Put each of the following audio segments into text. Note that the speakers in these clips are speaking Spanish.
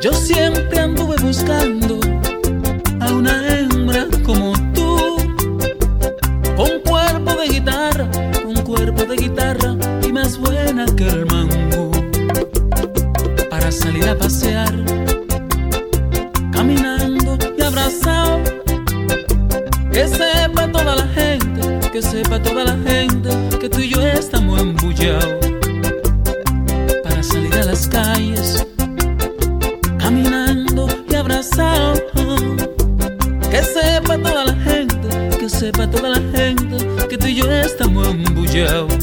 Yo siempre anduve buscando a una hembra como tú, con cuerpo de guitarra, con cuerpo de guitarra y más buena que el mango, para salir a pasear, caminando y abrazado, que sepa toda la gente, que sepa toda la gente que tú y yo estamos embullados.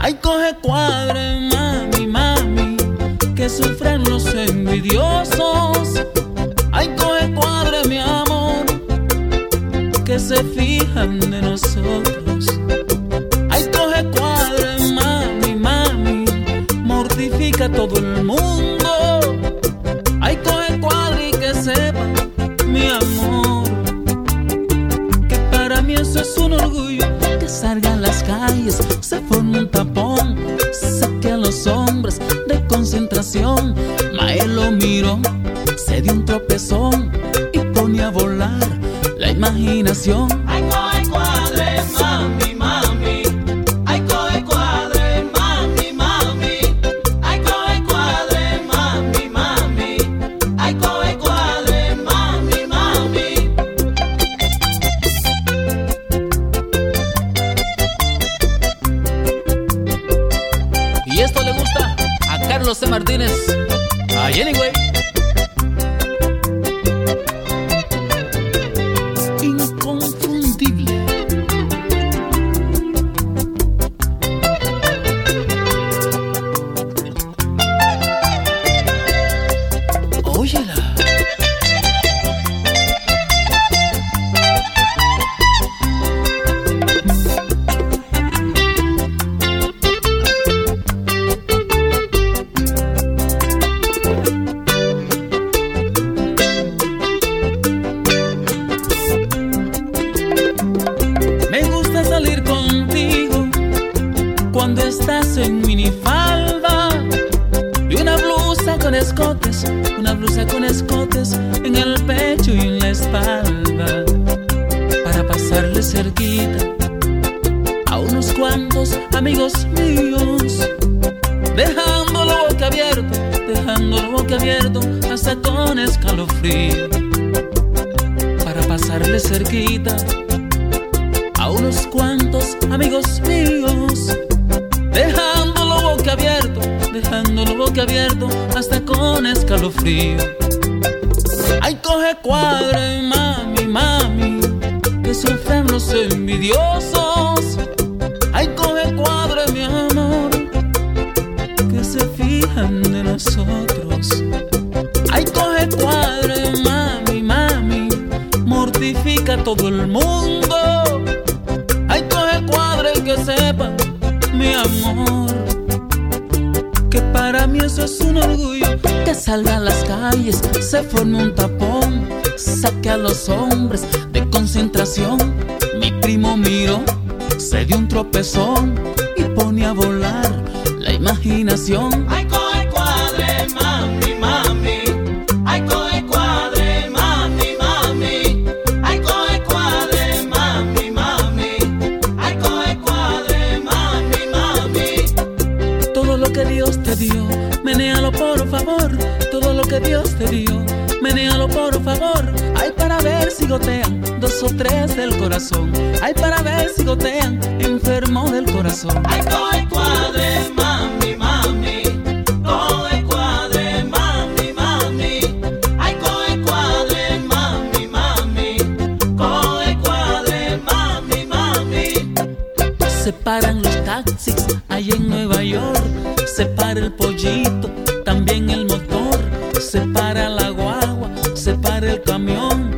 Ay, coge cuadre, mami, mami, que sufren los envidiosos. Ay, coge cuadre, mi amor, que se fijan de nosotros. Ay, coge cuadre, mami, mami, mortifica a todo el mundo. Ay, coge cuadre y que sepa, mi amor, que para mí eso es un orgullo imaginación. Ay, coge cuadre, mami, mami. Ay, coge cuadre, mami, mami. Ay, coge cuadre, mami, mami. Ay, coge cuadre, mami, mami. Y esto le gusta a Carlos C. Martínez, a Jenny. bouger là. Con escotes, una blusa con escotes en el pecho y en la espalda. Para pasarle cerquita a unos cuantos amigos míos, dejándolo boca abierto, dejándolo boca abierto hasta con escalofrío. Para pasarle cerquita a unos cuantos amigos míos, dejándolo dejándolo boca abierto hasta con escalofrío. Ay, coge cuadre, mami, mami, que sufren los envidiosos. Ay, coge cuadre, mi amor, que se fijan de nosotros. Ay, coge cuadre, mami, mami, mortifica a todo el mundo. Ay, coge cuadre y que sepa, mi amor, que para mí eso es un orgullo. Que salga a las calles, se forme un tapón, saque a los hombres de concentración. Mi primo miró, se dio un tropezón y pone a volar la imaginación. Te dio, menéalo por favor. Ay, para ver si gotean dos o tres del corazón. Ay, para ver si gotean enfermo del corazón. Ay, coge cuadre, mami, mami. Coge cuadre, mami, mami. Ay, coge cuadre, mami, mami. Coge cuadre, mami, mami. Se paran los taxis ahí en Nueva York. Se para el pollito, también el motor. Se para la guagua, se para el camión.